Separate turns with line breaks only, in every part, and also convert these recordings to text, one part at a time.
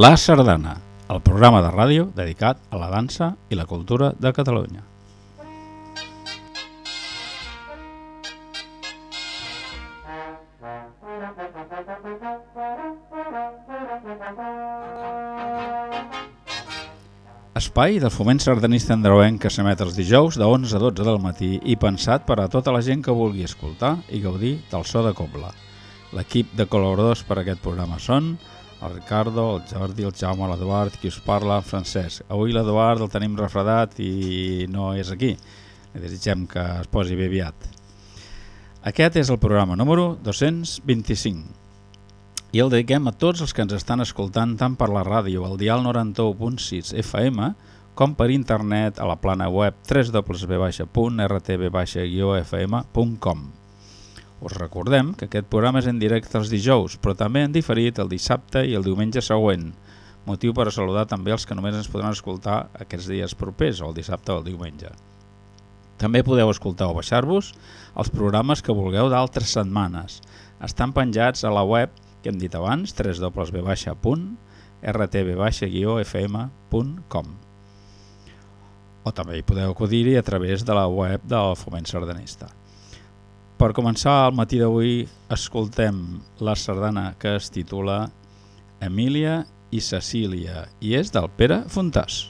La Sardana, el programa de ràdio dedicat a la dansa i la cultura de Catalunya. Espai del foment sardanista andreuenc que s'emet els dijous de 11 a 12 del matí i pensat per a tota la gent que vulgui escoltar i gaudir del so de cobla. L'equip de col·laboradors per a aquest programa són el Ricardo, el Jordi, el Jaume, l'Eduard, qui us parla, en Francesc. Avui l'Eduard el tenim refredat i no és aquí. Li desitgem que es posi bé aviat. Aquest és el programa número 225 i el dediquem a tots els que ens estan escoltant tant per la ràdio al dial 91.6 FM com per internet a la plana web www.rtb-fm.com. Us recordem que aquest programa és en directe els dijous, però també en diferit el dissabte i el diumenge següent, motiu per a saludar també els que només ens podran escoltar aquests dies propers, o el dissabte o el diumenge. També podeu escoltar o baixar-vos els programes que vulgueu d'altres setmanes. Estan penjats a la web que hem dit abans, www.rtb-fm.com o també hi podeu acudir-hi a través de la web del Foment Sardanista. Per començar el matí d'avui escoltem la sardana que es titula Emília i Cecília i és del Pere Fontàs.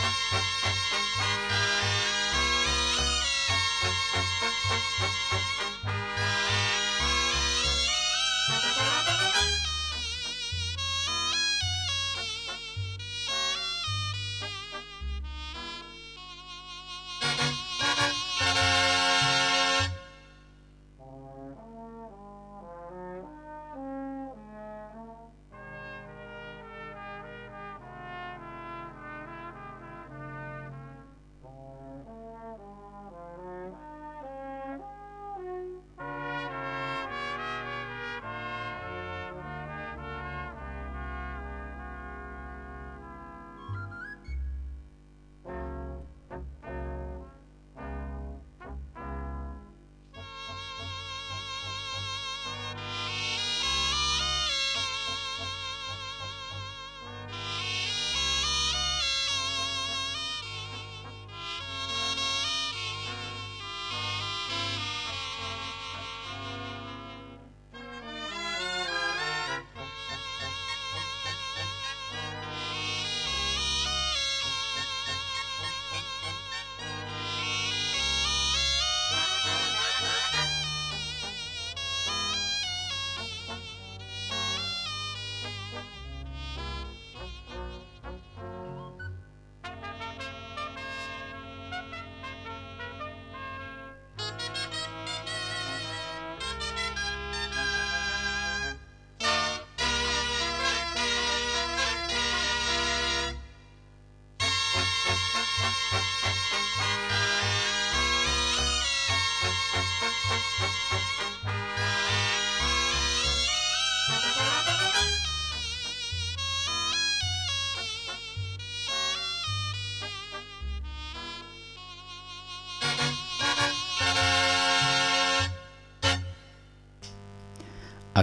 Thank you.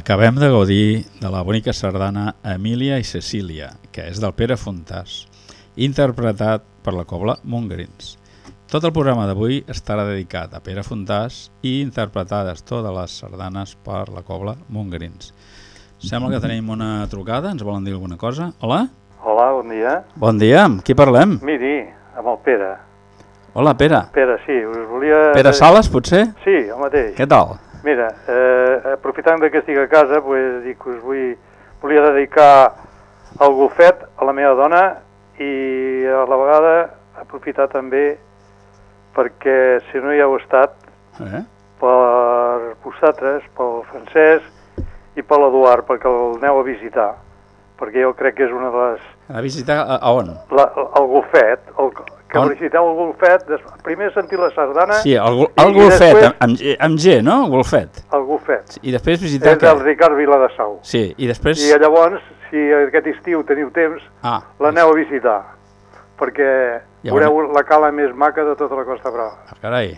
Acabem de gaudir de la bonica sardana Emília i Cecília, que és del Pere Fontàs, interpretat per la cobla Montgrins. Tot el programa d'avui estarà dedicat a Pere Fontàs i interpretades totes les sardanes per la cobla Montgrins. Sembla que tenim una trucada, ens volen dir alguna cosa? Hola?
Hola, bon dia.
Bon dia, amb qui parlem?
Miri, amb el Pere.
Hola, Pere.
Pere, sí, us volia...
Pere Sales, potser?
Sí, el mateix.
Què tal?
Mira, eh, aprofitant que estic a casa, pues, dic que us vull, volia dedicar el gofet a la meva dona i a la vegada aprofitar també perquè si no hi heu estat
Eh?
per vosaltres, pel Francesc i per l'Eduard, perquè el aneu a visitar, perquè jo crec que és una de les...
A visitar a, a on?
La, el golfet, el, que
On?
visiteu el golfet, des, primer sentir la sardana,
Sí, el, el golfet,
després-
amb, amb, G- no? Golfet.
el golfet.
I després visitar
És del? Ricard Viladasau.
Sí, i després...
I llavors, si aquest estiu teniu temps,
Ah,
l'aneu a visitar, perquè
Ja
veureu la cala més maca de tota la Costa Brava.
ah, carai,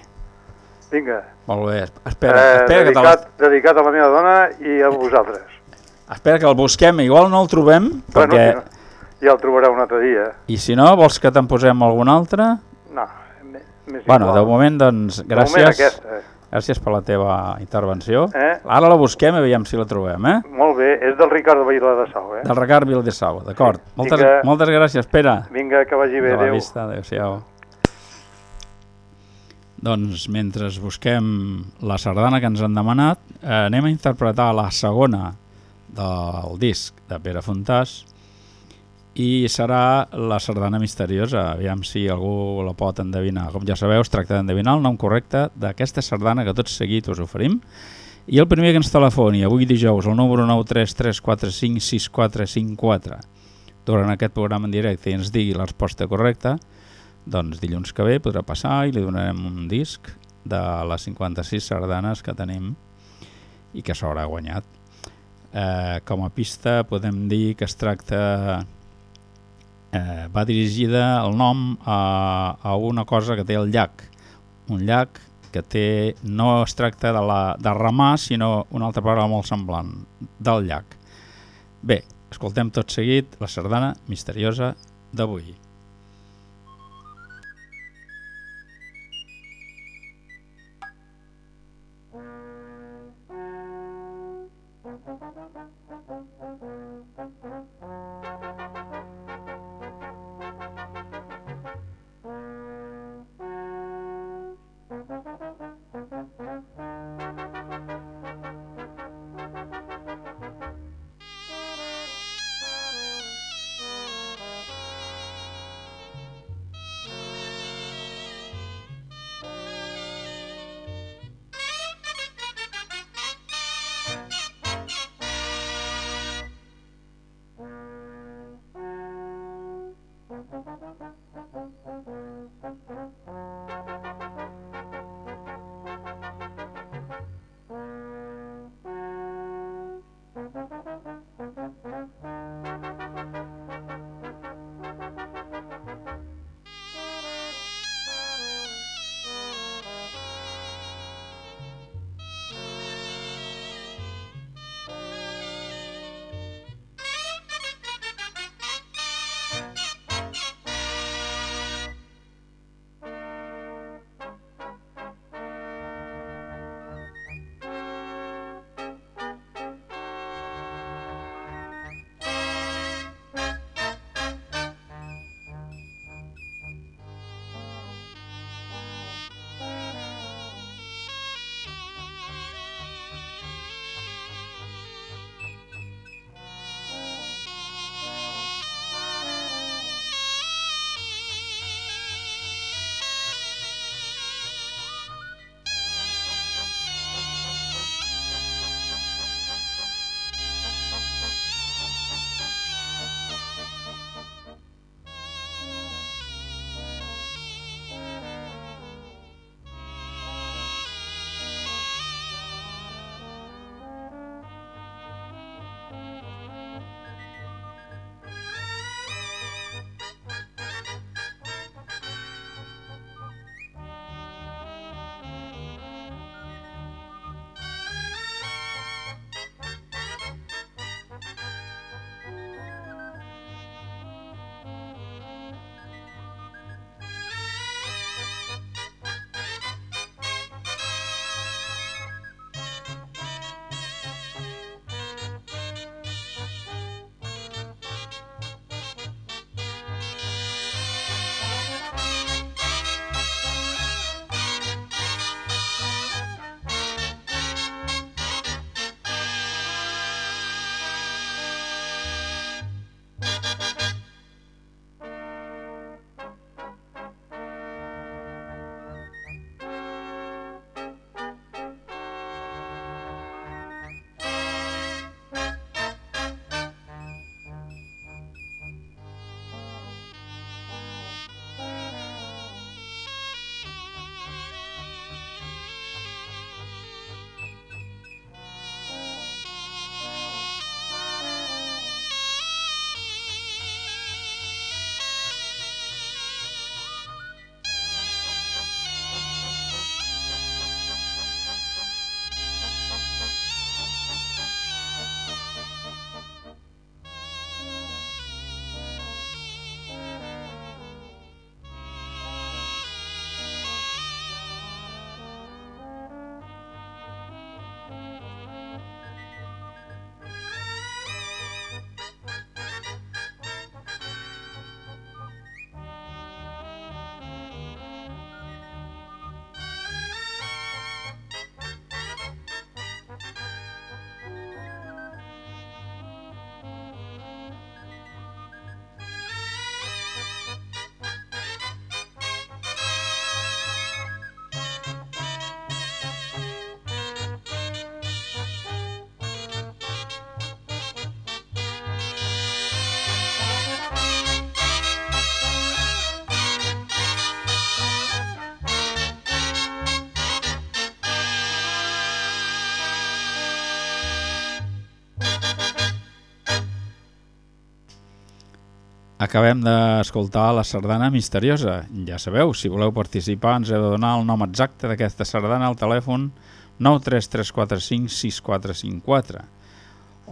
Vinga,
molt bé. Espera,
eh,
espera, que te
dedicat, dedicat a la meva dona i a vosaltres.
espera que el busquem, igual no el trobem,
Bueno,
perquè...
no, ja el trobareu un altre dia.
I si no, vols que te'n posem algun altre?
No, més
Bueno,
igual.
de moment, doncs,
De moment
gràcies,
aquesta.
gràcies per la teva intervenció.
Eh?
Ara la busquem i veiem si la trobem, eh?
Molt bé, és del Ricard Viladasau, eh?
Del Ricard Vildesau, d'acord. Moltes,
Vinga.
moltes gràcies, Pere.
Vinga, que vagi bé,
de la
adéu.
vista, adéu-siau. Doncs mentre busquem la sardana que ens han demanat, eh, anem a interpretar la segona del disc de Pere Fontàs i serà la sardana misteriosa. Aviam si algú la pot endevinar. Com ja sabeu, es tracta d'endevinar el nom correcte d'aquesta sardana que tot seguit us oferim. I el primer que ens telefoni avui dijous, el número 933456454, durant aquest programa en directe i ens digui la resposta correcta, doncs dilluns que ve podrà passar i li donarem un disc de les 56 sardanes que tenim i que s'haurà guanyat. Eh, com a pista podem dir que es tracta... Eh, va dirigida el nom a, a una cosa que té el llac. Un llac que té, no es tracta de, la, de remar, sinó una altra paraula molt semblant, del llac. Bé, escoltem tot seguit la sardana misteriosa d'avui. Acabem d'escoltar la sardana misteriosa. Ja sabeu, si voleu participar ens heu de donar el nom exacte d'aquesta sardana al telèfon 933456454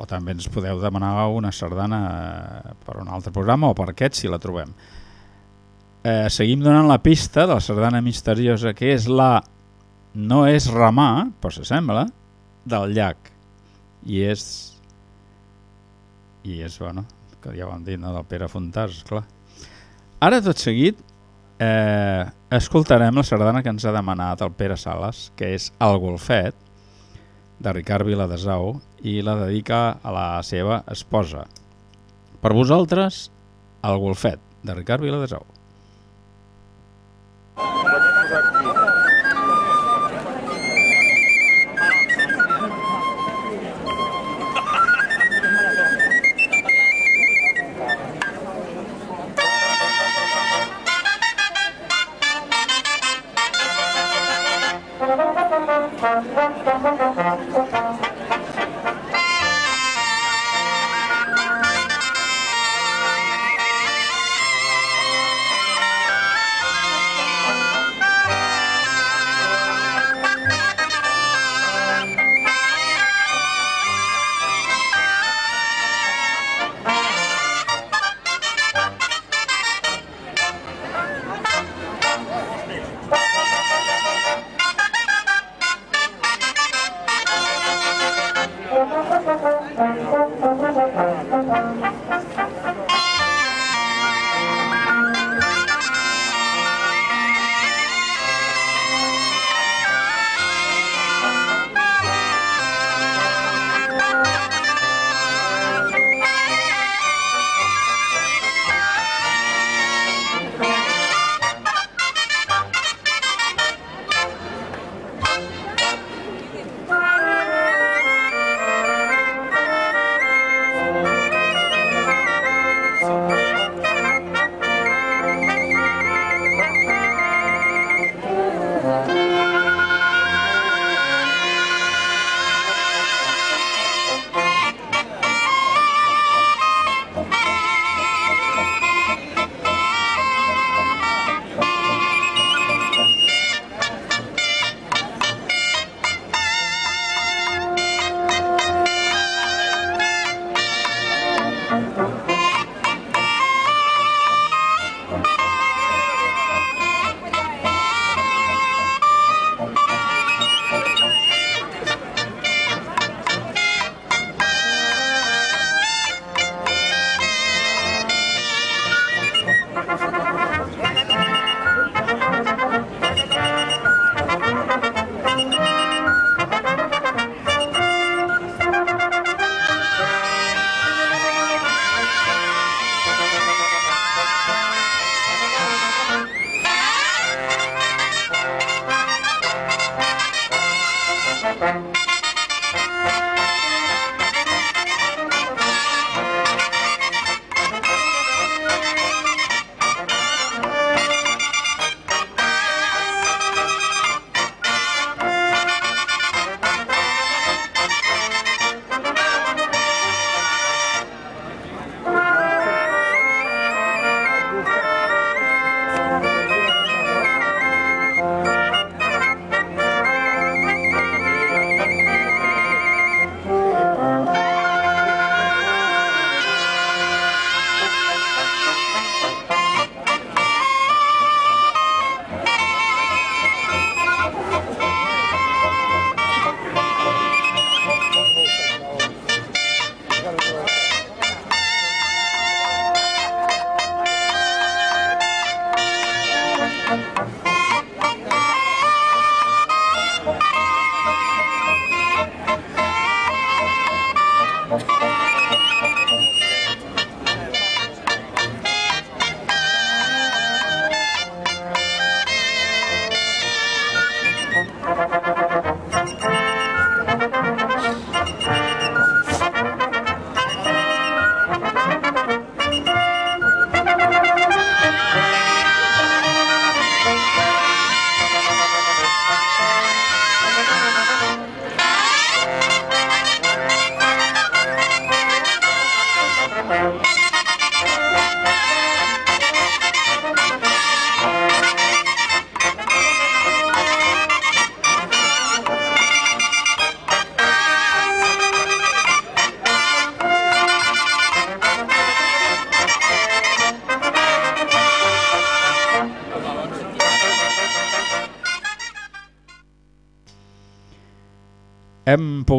o també ens podeu demanar una sardana eh, per un altre programa o per aquest si la trobem. Eh, seguim donant la pista de la sardana misteriosa que és la no és remar, però s'assembla, del llac. I és... I és, bueno, que ja han dit, no? del Pere Fontàs, clar. Ara, tot seguit, eh, escoltarem la sardana que ens ha demanat el Pere Sales, que és El Golfet, de Ricard Viladesau, i la dedica a la seva esposa. Per vosaltres, El Golfet, de Ricard Viladesau. ハハハハ!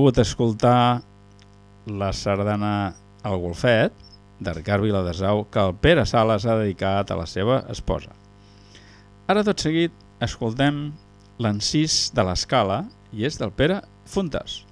Pogut escoltar la sardana El Golfet, de Ricard Viladesau, que el Pere Sales ha dedicat a la seva esposa. Ara, tot seguit, escoltem l'encís de l'escala i és del Pere Fontes.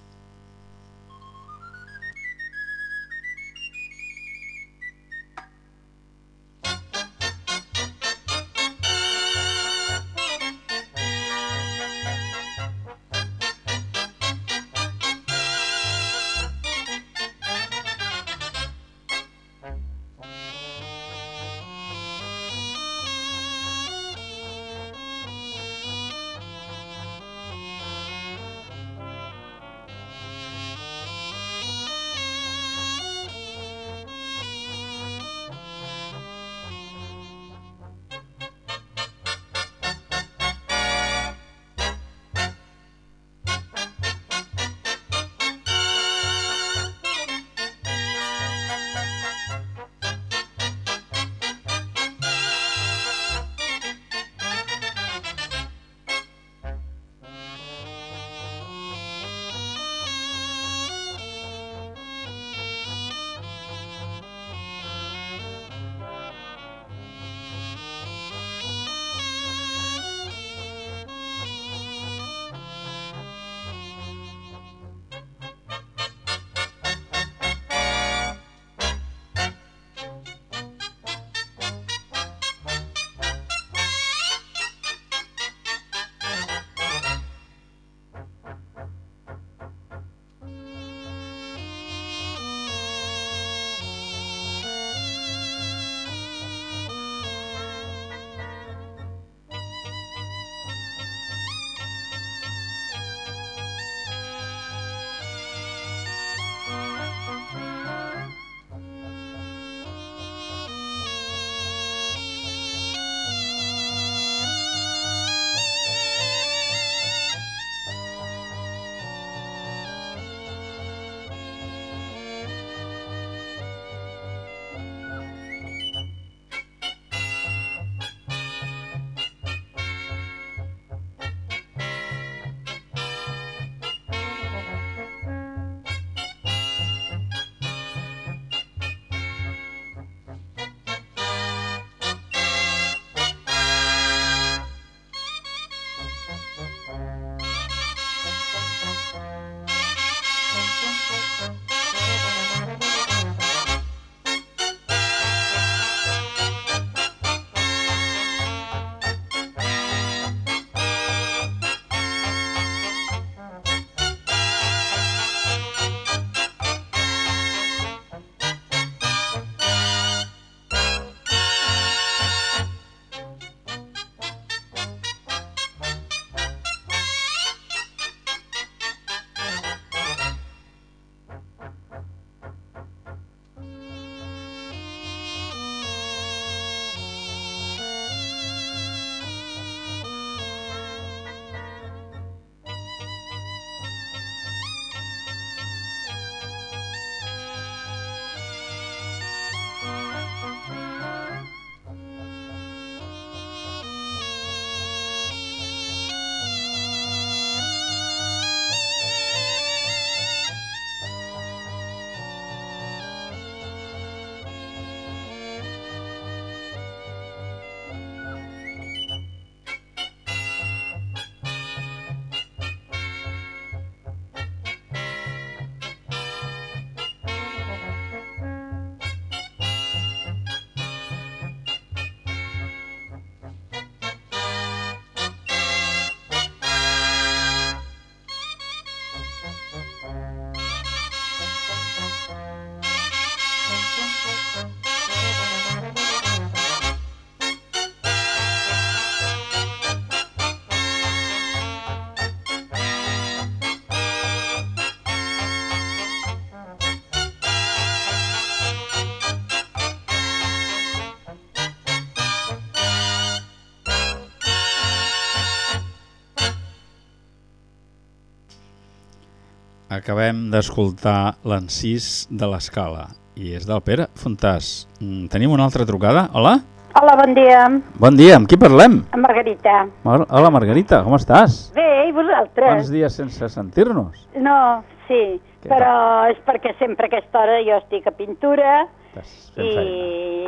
Acabem d'escoltar l'encís de l'escala i és del Pere Fontàs. Mm, Tenim una altra trucada. Hola?
Hola, bon dia.
Bon dia, amb qui parlem?
Amb Margarita.
Mar- Hola, Margarita, com estàs?
Bé, i vosaltres?
Quants dies sense sentir-nos?
No, sí,
Què
però és perquè sempre a aquesta hora jo estic a pintura
fent feina.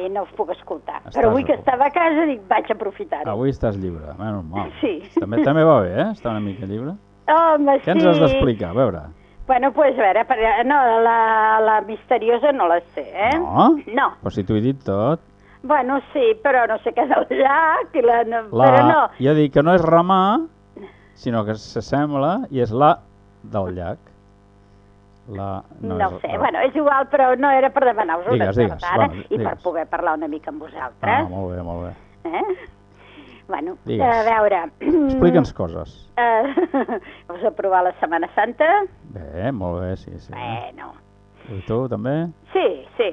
i no us puc escoltar.
Estàs
però avui que estava a casa dic, vaig aprofitar-ho.
Avui estàs lliure, menys mal.
Sí.
També, també va bé, eh? Estar una mica lliure.
Home,
Què ens
sí.
has d'explicar? A veure.
Bueno, pues a veure, per, no, la, la misteriosa no la sé, eh?
No?
No.
Però si t'ho he dit tot.
Bueno, sí, però no sé què és el llac, i la, no,
La,
però no.
Jo dic que no és remar, sinó que s'assembla i és la del llac. La,
No,
és
ho sé,
la-
bueno, és igual, però no era per demanar-vos una
Digues, digues,
sardana
va,
i per
digues.
poder parlar una mica amb
Ah,
vosaltres.
molt bé, molt bé.
Eh? Bueno,
Digues.
a veure...
Explica'ns coses.
Eh, vamos a provar la Setmana Santa?
Bé, molt bé, sí, sí.
Bueno,
I tu també?
sí, sí.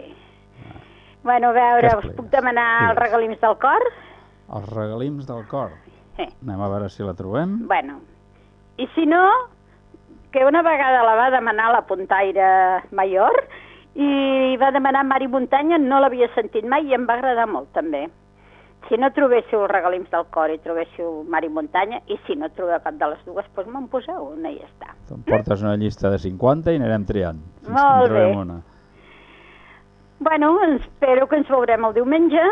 Bueno, a veure, us puc demanar els
Digues.
regalims del cor?
Els regalims del cor.
Sí.
Anem a veure si la trobem.
Bueno, i si no, que una vegada la va demanar la puntaire Mayor i va demanar Mari Muntanya, no l'havia sentit mai i em va agradar molt també. Si no trobéssiu els regalims del cor i trobéssiu Mari Muntanya, i si no trobeu cap de les dues, doncs me'n poseu una i ja està.
Tu em portes una llista de 50 i anirem triant. Fins
Molt bé.
Una.
Bueno, espero que ens veurem el diumenge.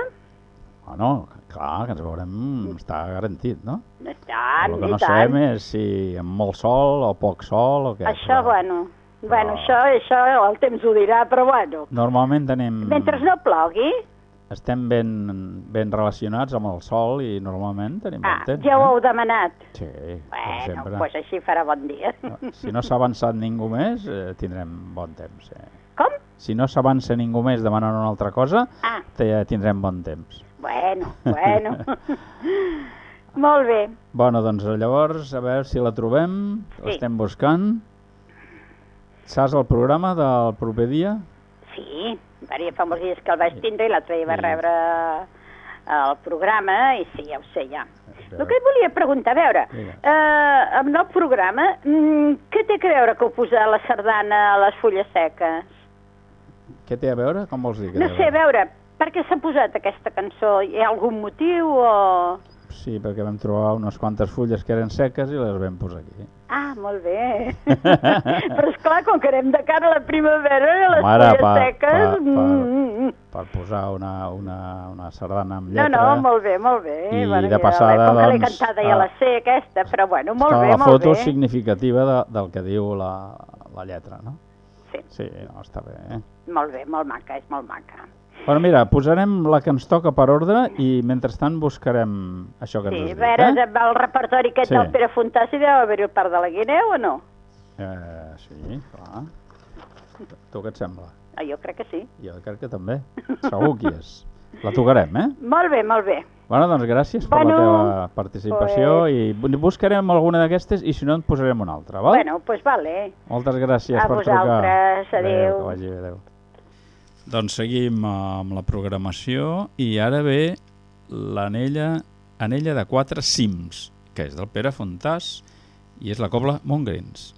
Bueno, clar, que ens veurem, està garantit, no?
I tant,
el que
i
no sabem és si amb molt sol o poc sol o què.
Això,
però
bueno, bueno
però-
això, això el temps ho dirà, però bueno.
Normalment tenim...
Mentre no plogui,
Estem ben, ben relacionats amb el sol i normalment tenim
ah,
bon temps.
ja ho
eh?
heu demanat.
Sí, com
Bueno,
sempre.
doncs així farà bon dia.
Si no s'ha avançat ningú més, eh, tindrem bon temps. Eh?
Com?
Si no s'avança ningú més demanant una altra cosa,
Ah,
te- tindrem bon temps.
bueno, bueno. Molt bé.
Bueno, doncs llavors, a veure si la trobem,
Sí.
l'estem buscant. Saps el programa del proper dia?
Sí, varia fa molts dies que el vaig tindre i l'altre dia va rebre el programa i sí, ja ho sé ja. El que et volia preguntar, a veure, eh, amb el programa, mm, què té a veure que ho posa la sardana a les fulles seques?
Què té a veure? Com vols dir?
No sé, a veure, per què s'ha posat aquesta cançó? Hi ha algun motiu o...?
Sí, perquè vam trobar unes quantes fulles que eren seques i les vam posar aquí.
Ah, molt bé. Però esclar, com que anem de cara a la primavera i les
ara,
fulles
pa-
seques...
pa-
mm, mm, mm.
Per posar una, una, una sardana amb
No,
lletra.
no, molt bé, molt bé.
I
bueno,
de
ja,
passada,
com que l'he
doncs,
cantada ja
ah,
la sé, aquesta, però bueno, molt
Està
bé,
la
molt
foto
bé.
significativa de, del que diu la, la lletra, no?
Sí,
Sí, no, està bé. Eh?
molt bé, molt maca, és molt maca.
Bueno, mira, posarem la que ens toca per ordre i mentrestant buscarem això que
Sí,
ens
a
has
veure,
dit, eh?
amb el repertori aquest
Sí.
del Pere Fontà, si deu haver-hi el part de la Guineu o no?
eh? Sí, clar. Tu què et sembla?
Ah, jo crec que sí.
Jo crec que també. Segur que és. La tocarem, eh?
Molt bé, molt bé.
Bueno, doncs gràcies per
Bueno,
la teva participació i bu- buscarem alguna d'aquestes i si no en posarem una altra, val?
Bueno, doncs pues vale.
Moltes gràcies
A
per
vosaltres,
trucar.
adéu.
que vagi bé, adéu. Doncs seguim amb la programació i ara ve l'anella anella de quatre cims, que és del Pere Fontàs i és la cobla Montgrins.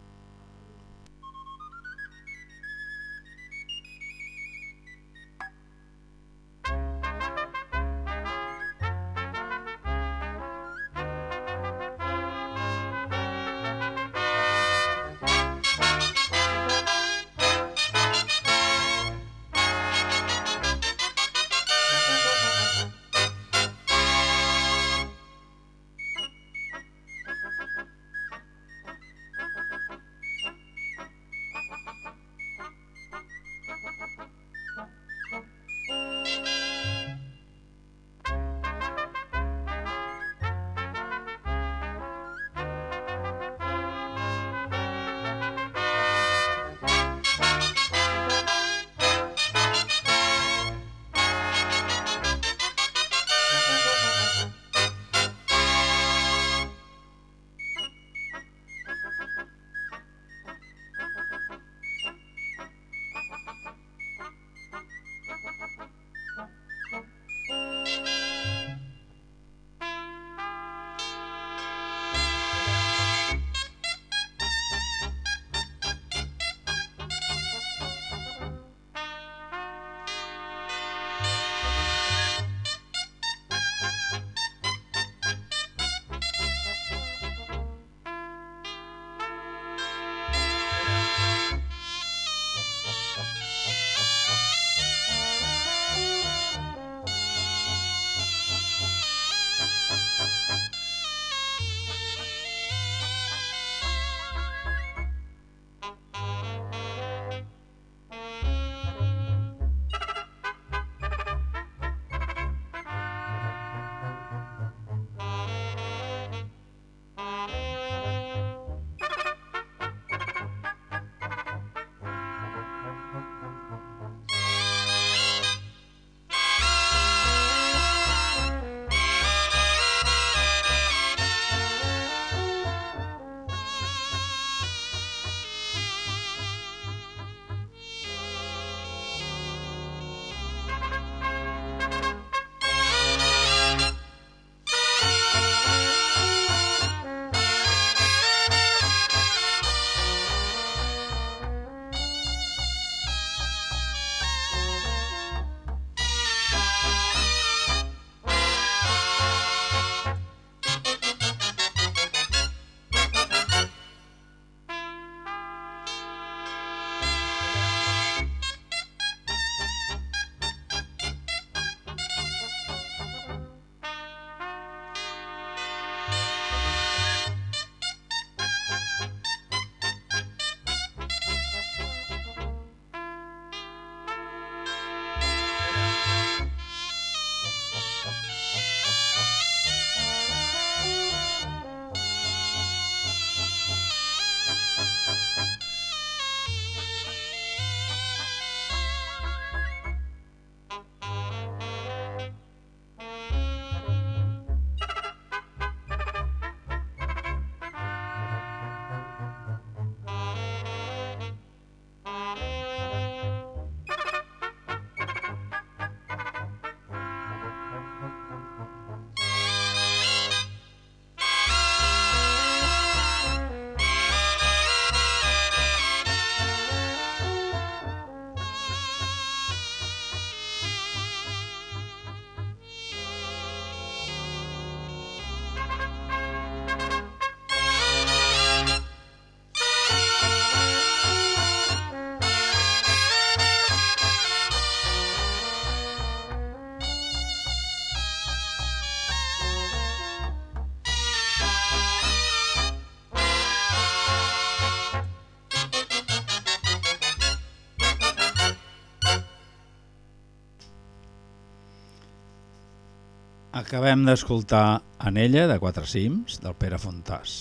Acabem d'escoltar Anella, de Quatre Cims, del Pere Fontàs.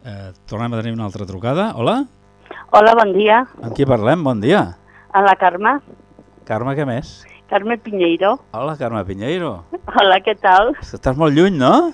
Eh, tornem a tenir una altra trucada. Hola?
Hola, bon dia.
Amb qui parlem? Bon dia.
A la Carme,
Carme, què més?
Carme Piñeiro.
Hola, Carme Pinheiro.
Hola, què tal?
Estàs molt lluny, no?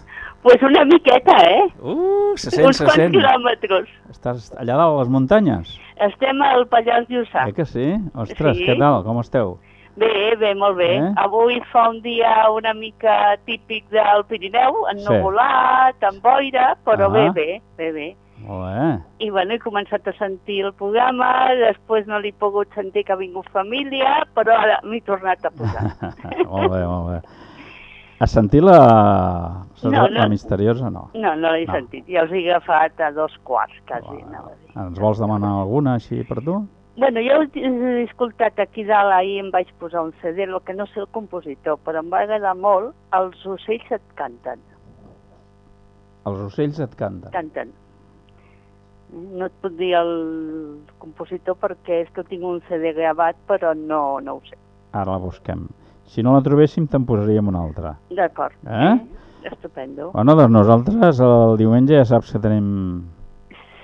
Pues una miqueta, eh?
Uh, se sent,
Uns
se sent.
quilòmetres.
Estàs allà dalt a les muntanyes?
Estem al Pallars Jussà.
Eh que sí? Ostres,
Sí.
què tal? Com esteu?
Bé, bé, molt bé.
Eh?
Avui fa un dia una mica típic del Pirineu, ennuvolat, amb boira, però
Ah.
bé, bé, bé, bé.
Molt bé.
I bueno, he començat a sentir el programa, després no l'he pogut sentir que ha vingut família, però ara m'he tornat a posar.
molt bé, molt bé. Has sentit la,
No, no.
la misteriosa? No.
No, no l'he
No.
sentit. Ja els he agafat a dos quarts, quasi.
Ens vols demanar alguna així per tu?
Bueno, jo he escoltat aquí dalt, ahir em vaig posar un CD, el que no sé el compositor, però em va agradar molt, els ocells et canten,
Els ocells et canten.
canten. No et puc dir el compositor perquè és que tinc un CD gravat, però no, no ho sé.
Ara la busquem. Si no la trobéssim, te'n posaríem una altra.
D'acord.
Eh?
Estupendo.
Bueno, doncs nosaltres el diumenge ja saps que tenim...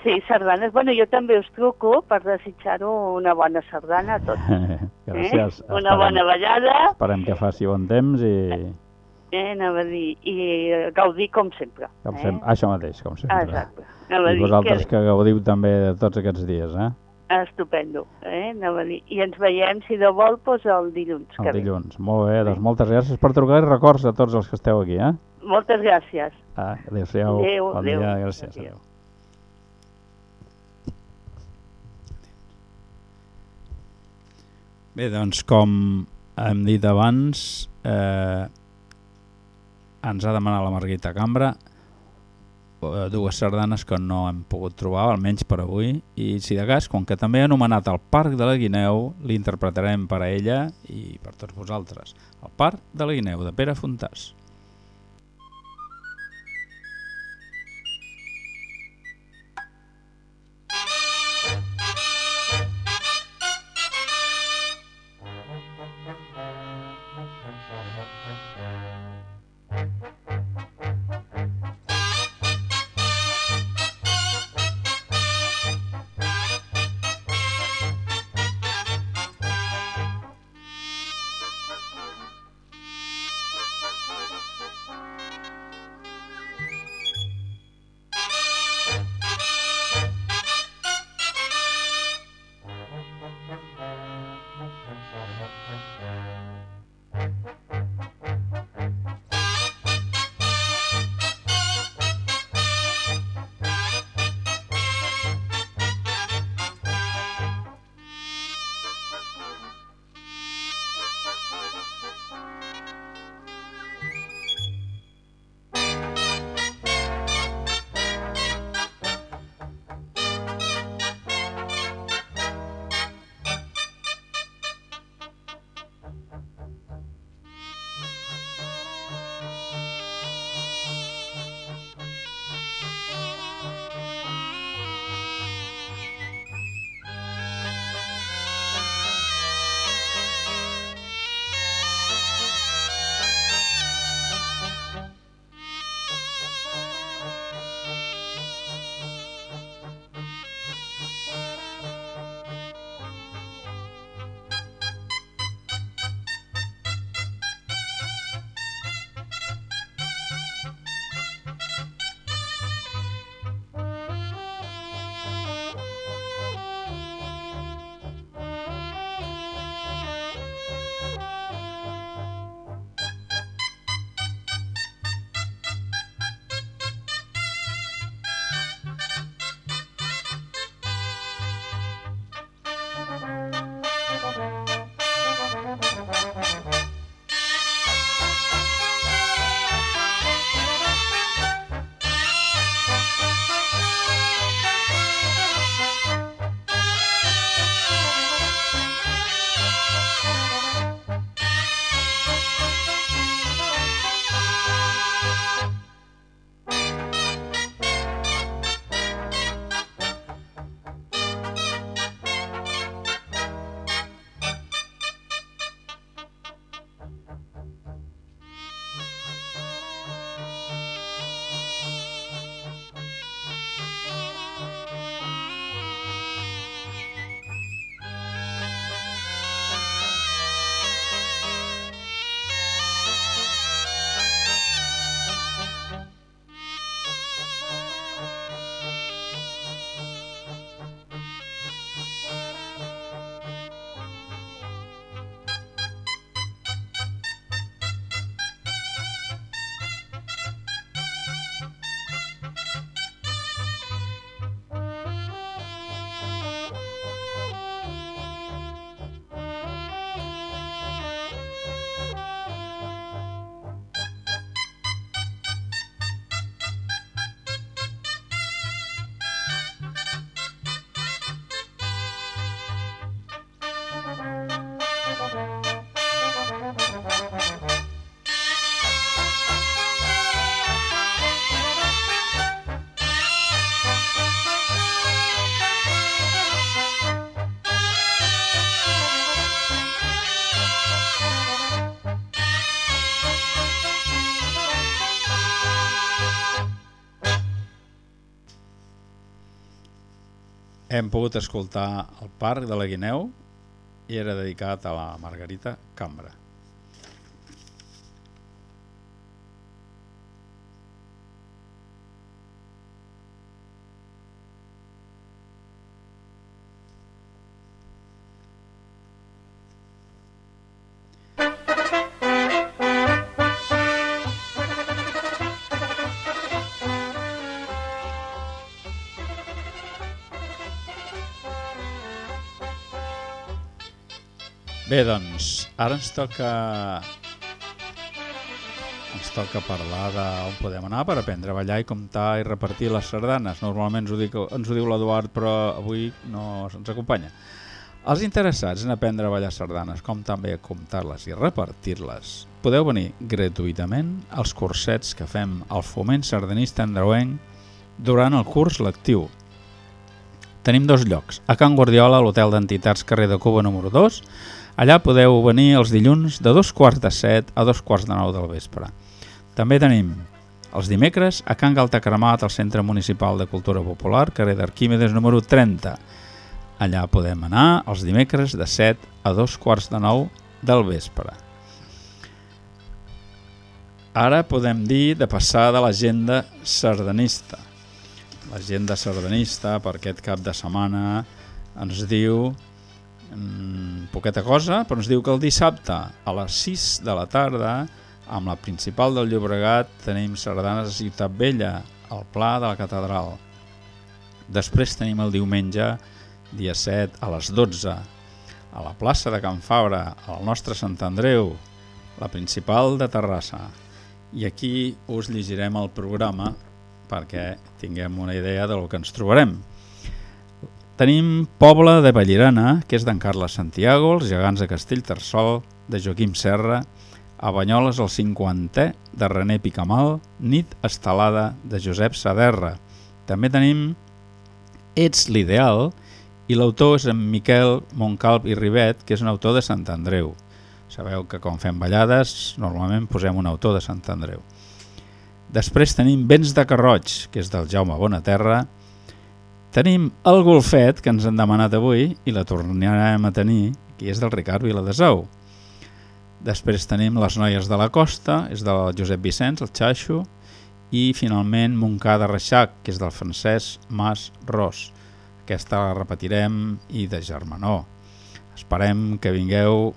Sí, sardanes. Bueno, jo també us truco per desitjar-ho una bona sardana a tots.
Gràcies.
Eh? Una bona ballada,
Esperem que faci bon temps i...
eh, anava a dir, i gaudir com sempre.
Com
eh?
sempre, això mateix, com sempre.
Exacte. Anava
I vosaltres
que...
que gaudiu també de tots aquests dies, eh?
Estupendo. Eh? Anava a dir. I ens veiem, si de vol, doncs el dilluns.
El
que ve.
dilluns. Molt bé, doncs moltes gràcies per trucar i records a tots els que esteu aquí, eh?
Moltes gràcies.
Ah, adéu-siau.
Adéu,
bon
adéu.
dia, gràcies.
Adéu.
Adéu. Bé, doncs com hem dit abans, eh, ens ha demanat la Marguita Cambra eh, dues sardanes que no hem pogut trobar, almenys per avui, i si de cas, com que també ha anomenat el Parc de la Guineu, l'interpretarem per a ella i per tots vosaltres. El Parc de la Guineu, de Pere Fontàs. Hem pogut escoltar el Parc de la Guineu i era dedicat a la Margarita Cambra. Bé, doncs, ara ens toca ens toca parlar d'on podem anar per aprendre a ballar i comptar i repartir les sardanes. Normalment ens ho, dic, ens ho diu l'Eduard, però avui no ens acompanya. Els interessats en aprendre a ballar sardanes, com també a comptar-les i repartir-les, podeu venir gratuïtament als cursets que fem al Foment Sardanista Andreuenc durant el curs lectiu. Tenim dos llocs, a Can Guardiola, l'Hotel d'Entitats carrer de Cuba número 2, Allà podeu venir els dilluns de dos quarts de set a dos quarts de nou del vespre. També tenim els dimecres a Can Galtacremat, al Centre Municipal de Cultura Popular, carrer d'Arquímedes número 30. Allà podem anar els dimecres de 7 a dos quarts de nou del vespre. Ara podem dir de passar de l'agenda sardanista. L'agenda sardanista per aquest cap de setmana ens diu mm, poqueta cosa, però ens diu que el dissabte a les 6 de la tarda amb la principal del Llobregat tenim sardanes a Ciutat Vella, al Pla de la Catedral. Després tenim el diumenge, dia 7, a les 12, a la plaça de Can Fabra, al nostre Sant Andreu, la principal de Terrassa. I aquí us llegirem el programa perquè tinguem una idea del que ens trobarem. Tenim Poble de Vallirana, que és d'en Carles Santiago, els gegants de Castellterçol, de Joaquim Serra, a Banyoles el 50è, de René Picamal, Nit estelada, de Josep Saderra. També tenim Ets l'ideal, i l'autor és en Miquel Moncalp i Rivet, que és un autor de Sant Andreu. Sabeu que quan fem ballades normalment posem un autor de Sant Andreu. Després tenim Vents de Carroig, que és del Jaume Bonaterra, Tenim el golfet, que ens han demanat avui, i la tornarem a tenir, que és del Ricard Viladesau. Després tenim Les noies de la costa, és del Josep Vicenç, el Xaixo, i finalment Montcà de Reixac, que és del Francesc Mas Ros. Aquesta la repetirem i de Germanó. Esperem que vingueu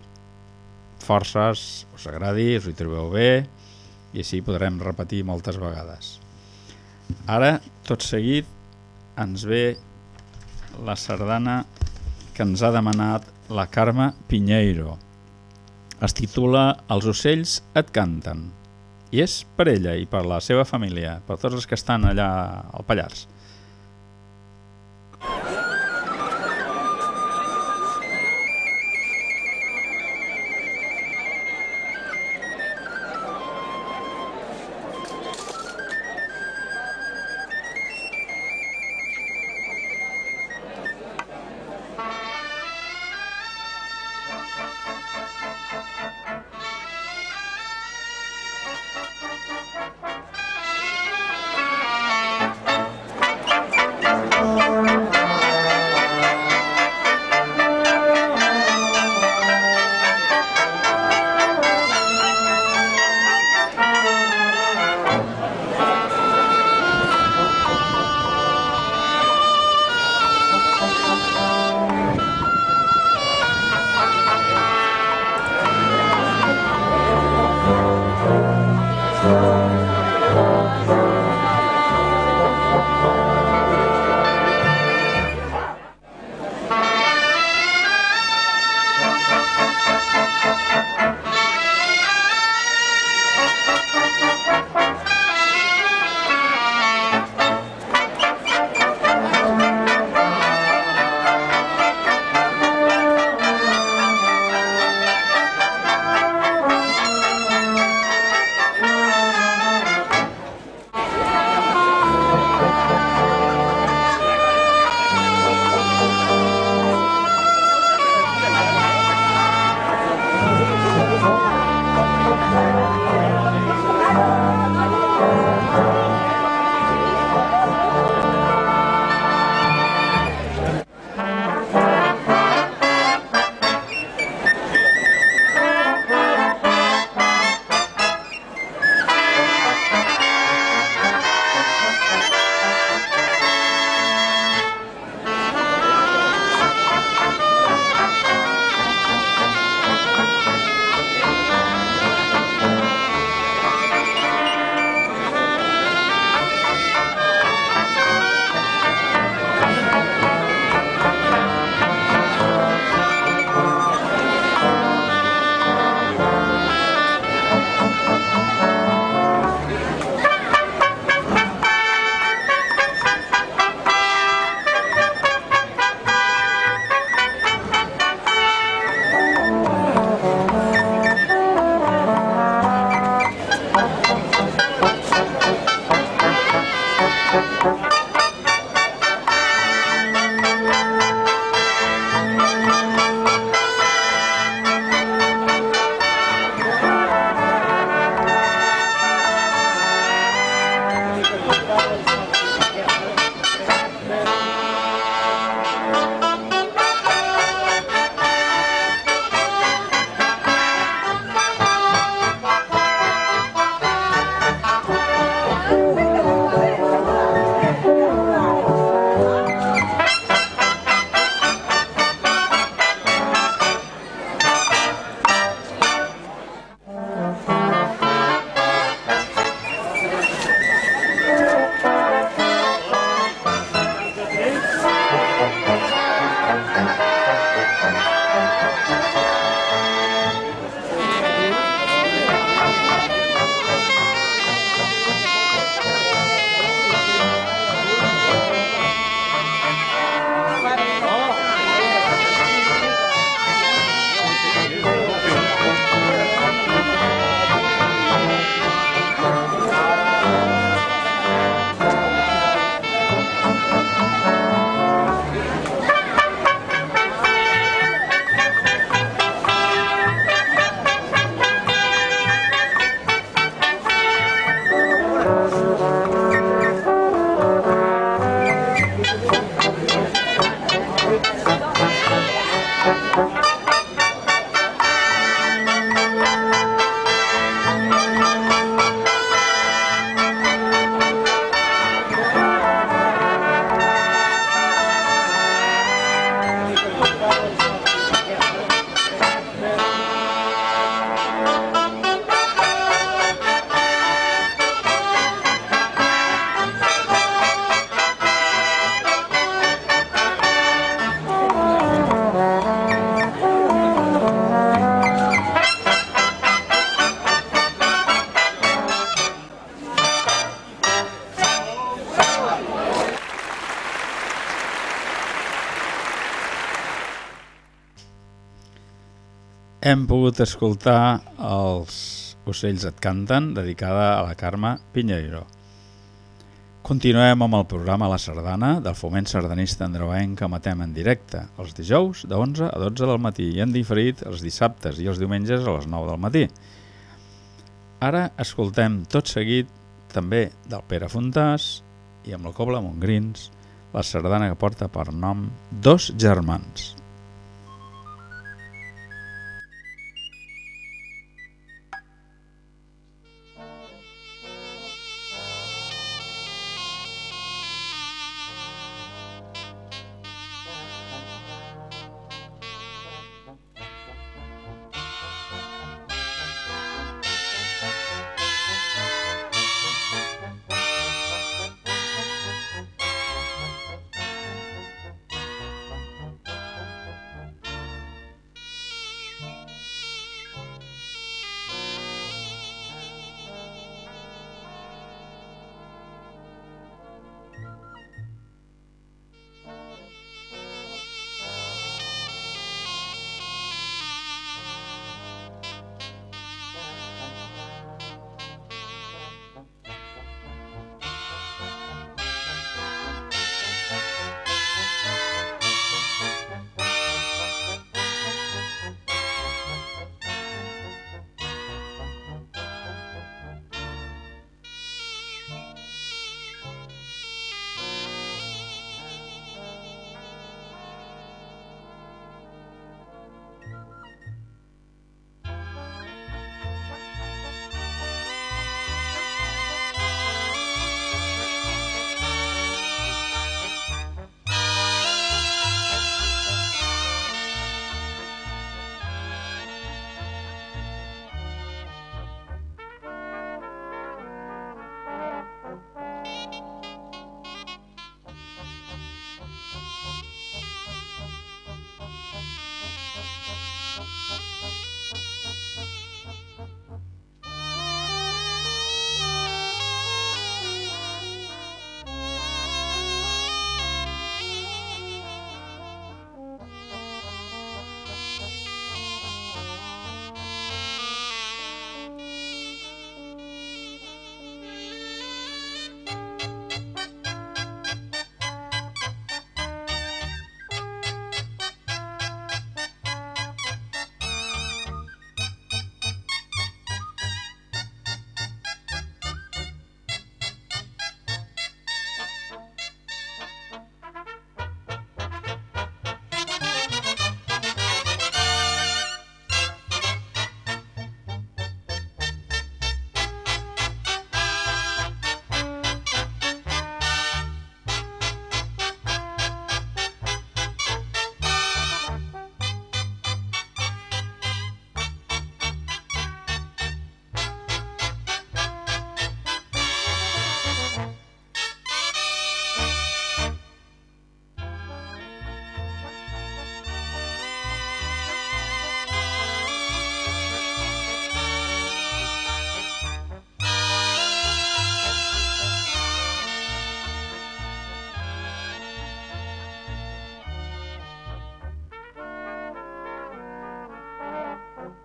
forces, us agradi, us hi trobeu bé i així podrem repetir moltes vegades. Ara, tot seguit, ens ve la sardana que ens ha demanat la Carme Pinheiro. Es titula Els ocells et canten i és per ella i per la seva família, per tots els que estan allà al Pallars. Hem pogut escoltar els ocells et canten, dedicada a la Carme Pinheiro. Continuem amb el programa La Sardana del foment sardanista andreuenc que matem en directe els dijous de 11 a 12 del matí i en diferit els dissabtes i els diumenges a les 9 del matí. Ara escoltem tot seguit també del Pere Fontàs i amb la Cobla Montgrins la sardana que porta per nom Dos germans.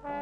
tomorrow.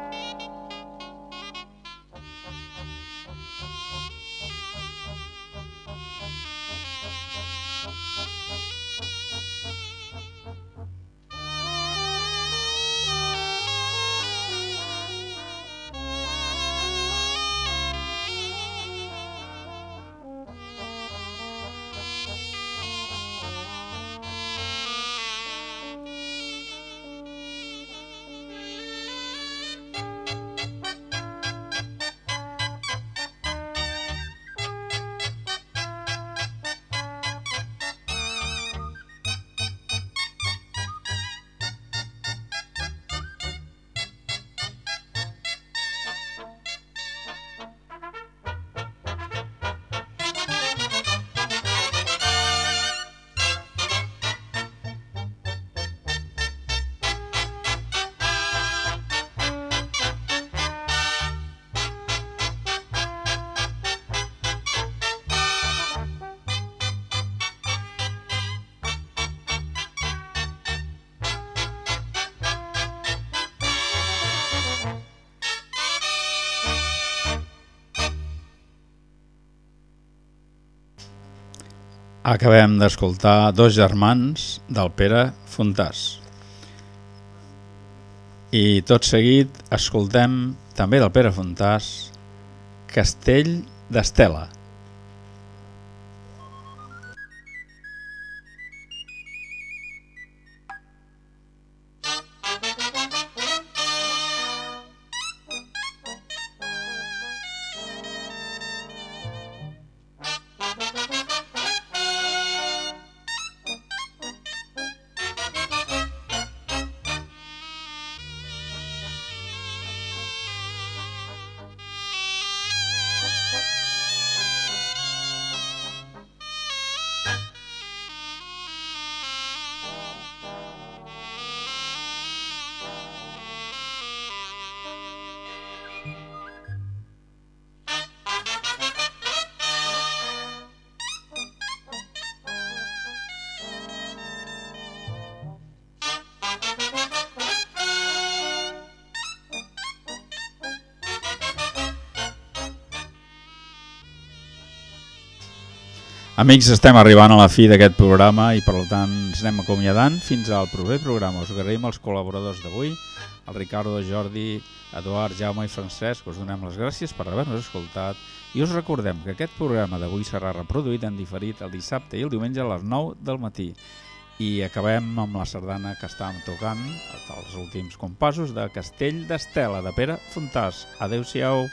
Acabem d'escoltar Dos germans del Pere Fontàs. I tot seguit escoltem també del Pere Fontàs Castell d'Estela. Amics, estem arribant a la fi d'aquest programa i per tant ens anem acomiadant fins al proper programa. Us agraïm els col·laboradors d'avui, el Ricardo, Jordi, Eduard, Jaume i Francesc. Us donem les gràcies per haver-nos escoltat i us recordem que aquest programa d'avui serà reproduït en diferit el dissabte i el diumenge a les 9 del matí. I acabem amb la sardana que estàvem tocant, els últims compassos de Castell d'Estela, de Pere Fontàs. Adéu-siau.